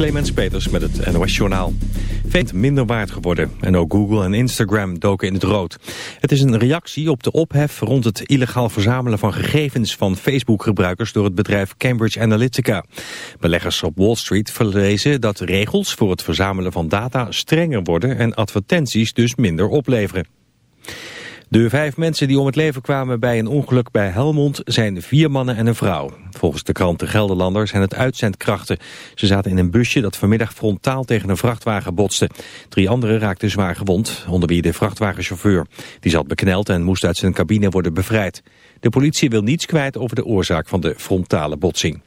Clemens Peters met het NOS Journaal. Vet minder waard geworden en ook Google en Instagram doken in het rood. Het is een reactie op de ophef rond het illegaal verzamelen van gegevens van Facebook-gebruikers door het bedrijf Cambridge Analytica. Beleggers op Wall Street verlezen dat regels voor het verzamelen van data strenger worden en advertenties dus minder opleveren. De vijf mensen die om het leven kwamen bij een ongeluk bij Helmond zijn vier mannen en een vrouw. Volgens de krant De Gelderlander zijn het uitzendkrachten. Ze zaten in een busje dat vanmiddag frontaal tegen een vrachtwagen botste. Drie anderen raakten zwaar gewond, onder wie de vrachtwagenchauffeur. Die zat bekneld en moest uit zijn cabine worden bevrijd. De politie wil niets kwijt over de oorzaak van de frontale botsing.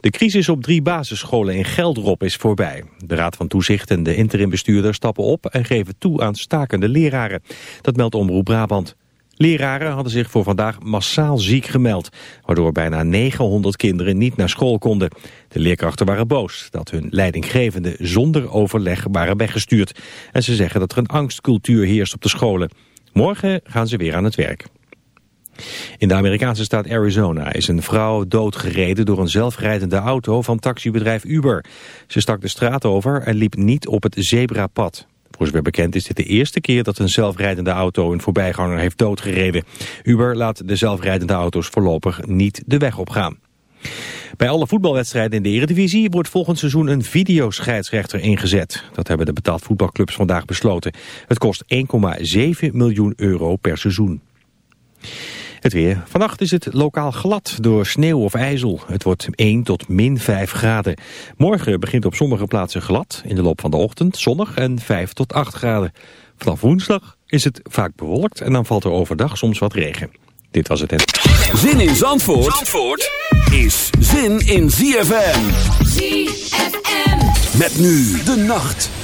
De crisis op drie basisscholen in Geldrop is voorbij. De Raad van Toezicht en de interimbestuurder stappen op en geven toe aan stakende leraren. Dat meldt Omroep Brabant. Leraren hadden zich voor vandaag massaal ziek gemeld, waardoor bijna 900 kinderen niet naar school konden. De leerkrachten waren boos dat hun leidinggevenden zonder overleg waren weggestuurd. En ze zeggen dat er een angstcultuur heerst op de scholen. Morgen gaan ze weer aan het werk. In de Amerikaanse staat Arizona is een vrouw doodgereden door een zelfrijdende auto van taxibedrijf Uber. Ze stak de straat over en liep niet op het zebrapad. Voor zover bekend is dit de eerste keer dat een zelfrijdende auto een voorbijganger heeft doodgereden. Uber laat de zelfrijdende auto's voorlopig niet de weg opgaan. Bij alle voetbalwedstrijden in de Eredivisie wordt volgend seizoen een videoscheidsrechter ingezet. Dat hebben de betaald voetbalclubs vandaag besloten. Het kost 1,7 miljoen euro per seizoen. Het weer. Vannacht is het lokaal glad door sneeuw of ijzel. Het wordt 1 tot min 5 graden. Morgen begint op sommige plaatsen glad. In de loop van de ochtend zonnig en 5 tot 8 graden. Vanaf woensdag is het vaak bewolkt en dan valt er overdag soms wat regen. Dit was het. Zin in Zandvoort, Zandvoort is zin in ZFM. ZFM. Met nu de nacht.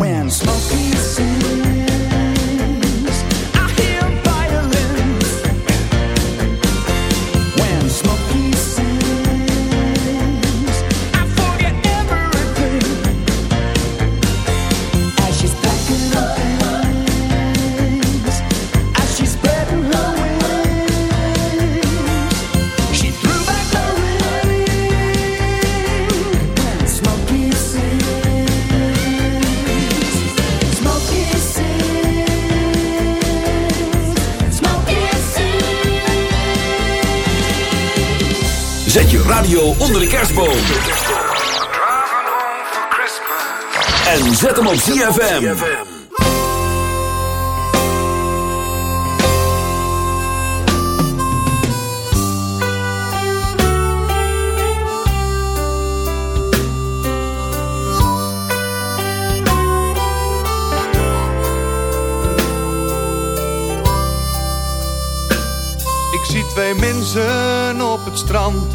When Smokey sings, onder de kerstboom. En zet hem op ZFM. Ik zie twee mensen op het strand,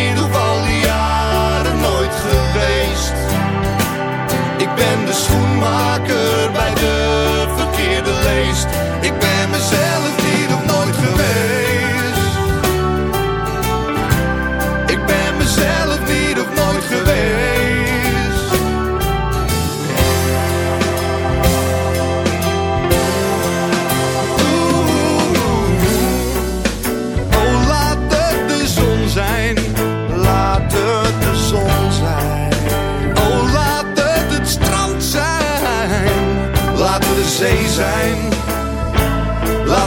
Ik ben mezelf niet of nooit geweest. Ik ben mezelf niet of nooit geweest. Oeh, oh laat het de zon zijn, laat het de zon zijn. Oh laat het het strand zijn, laat het de zee zijn.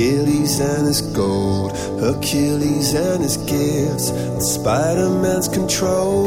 Achilles and his gold, Hercules and his gifts, and Spider-Man's control,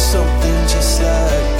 something just like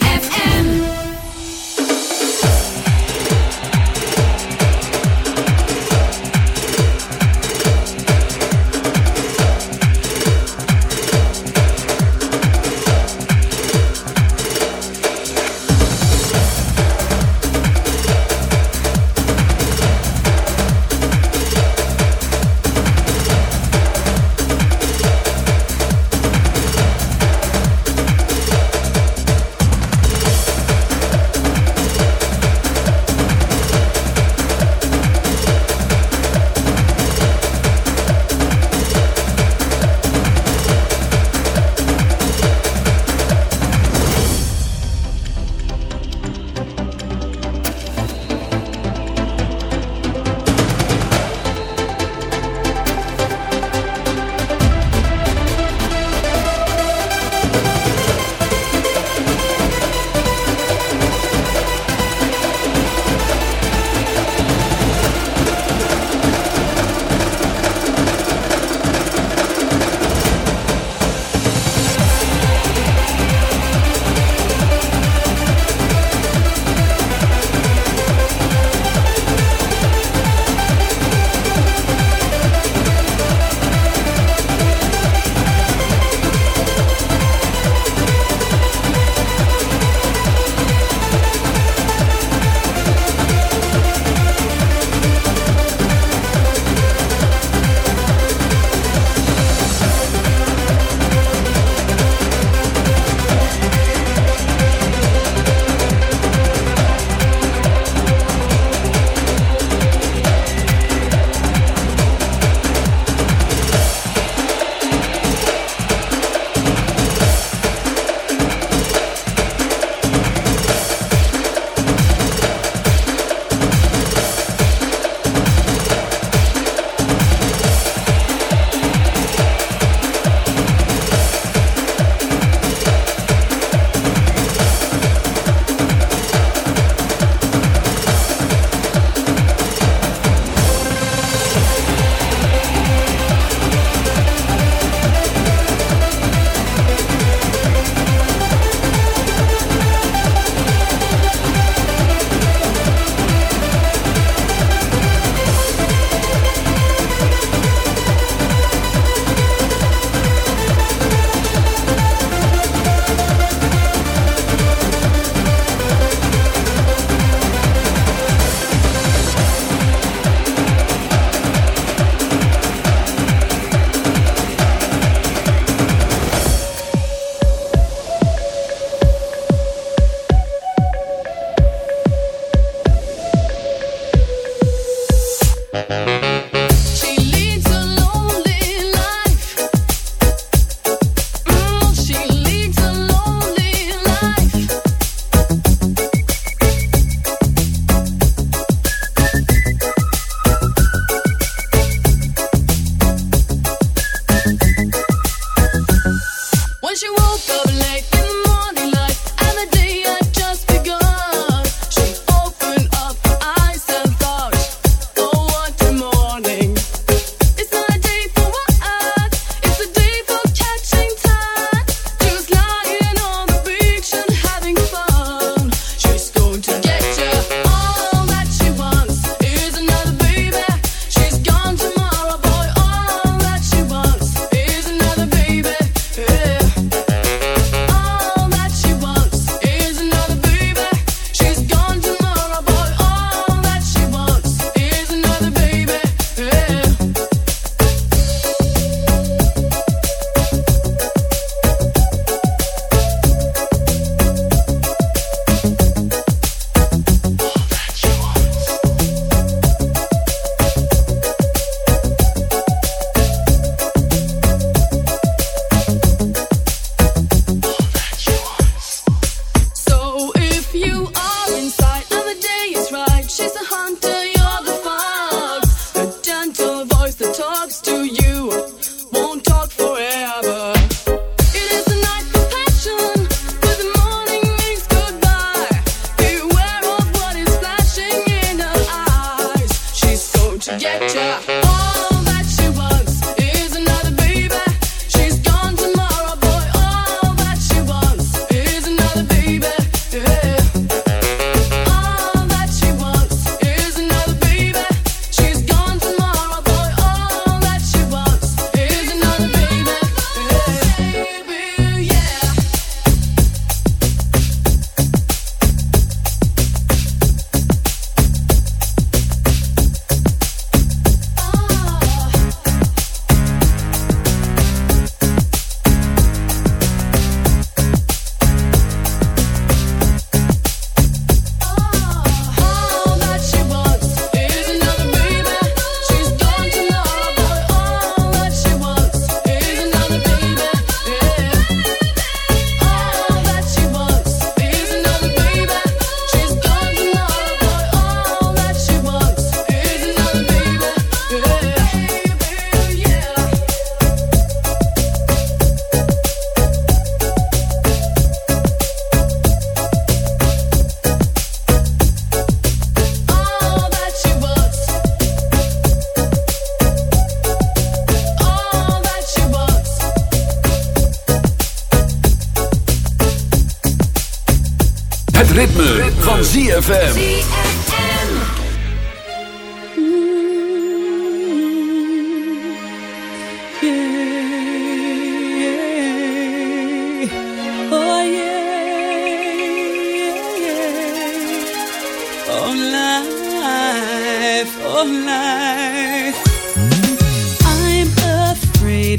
Van ZFM.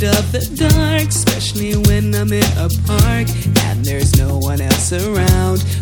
of the dark, especially when I'm in a park and there's no one else around.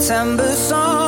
September song.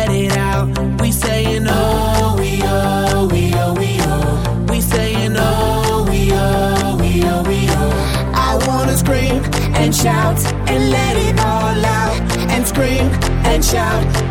shout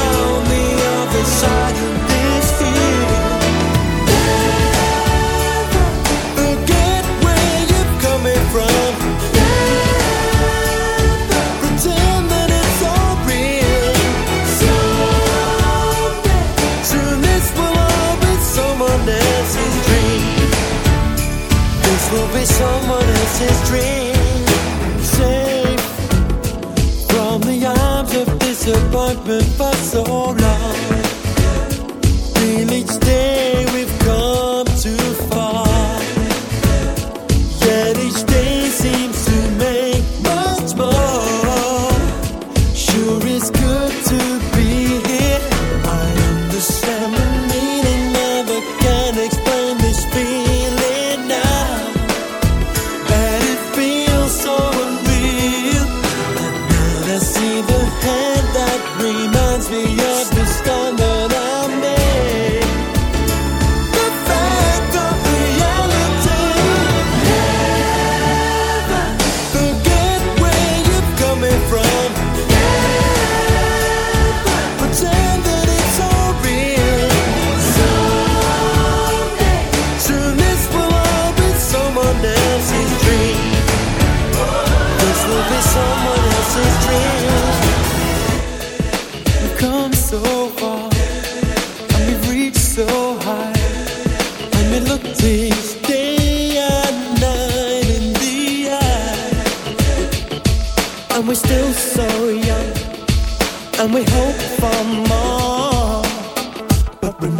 But for so long.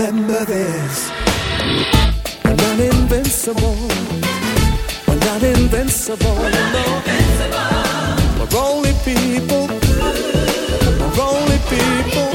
remember this. We're not invincible. We're not invincible. We're, not no. invincible. We're only people. We're only people.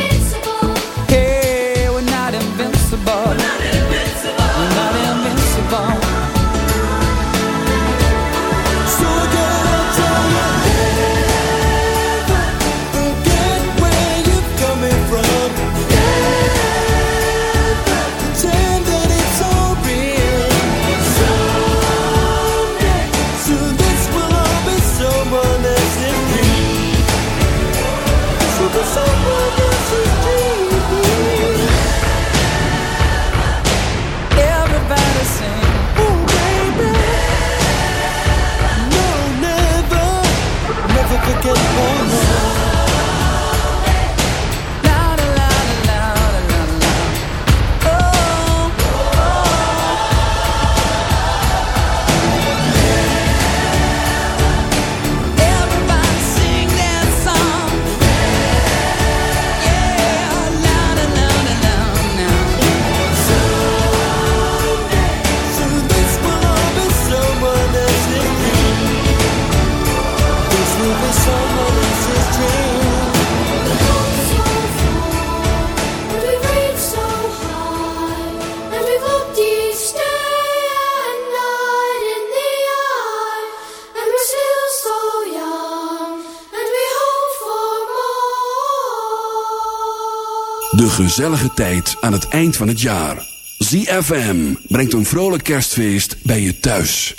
gezellige tijd aan het eind van het jaar. ZFM brengt een vrolijk kerstfeest bij je thuis.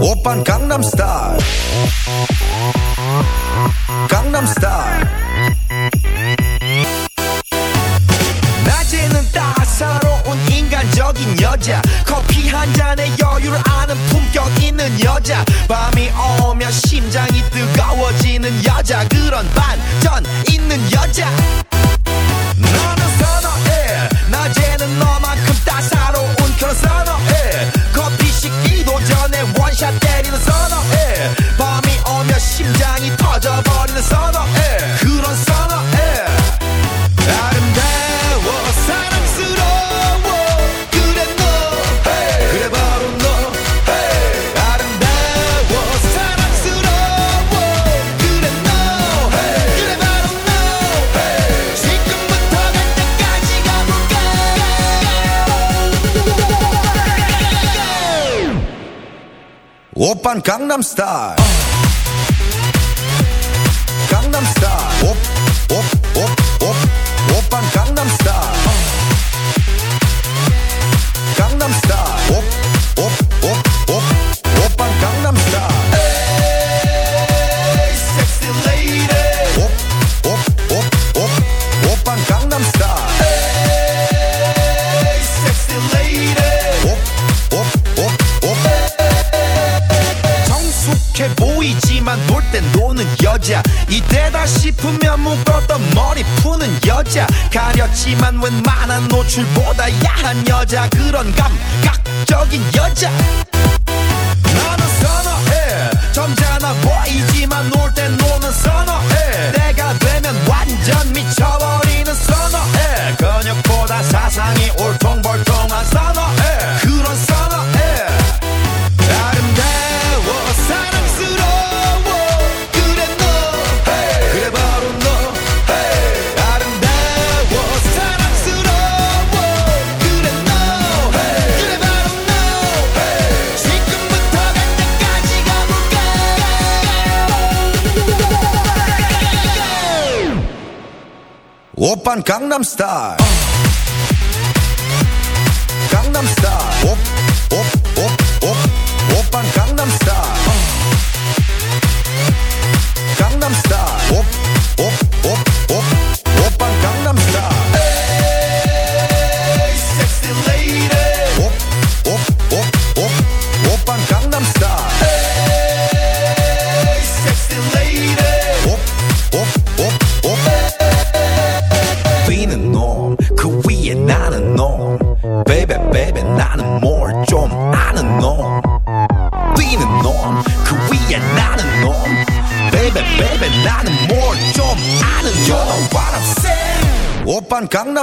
Op een Gangnam Style. Star.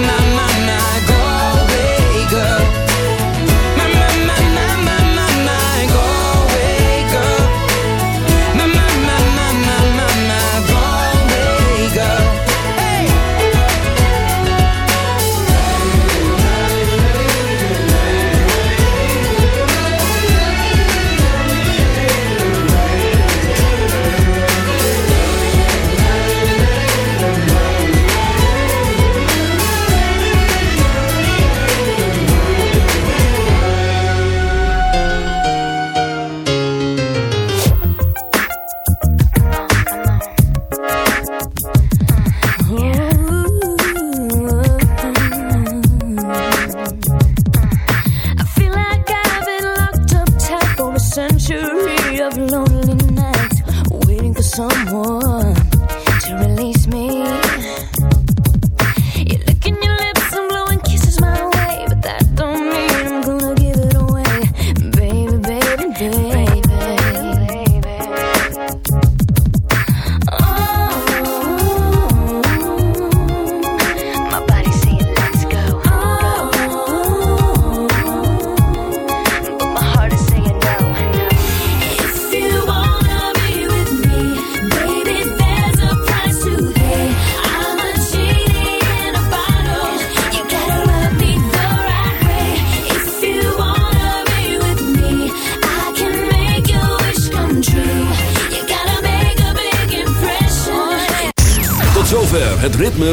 na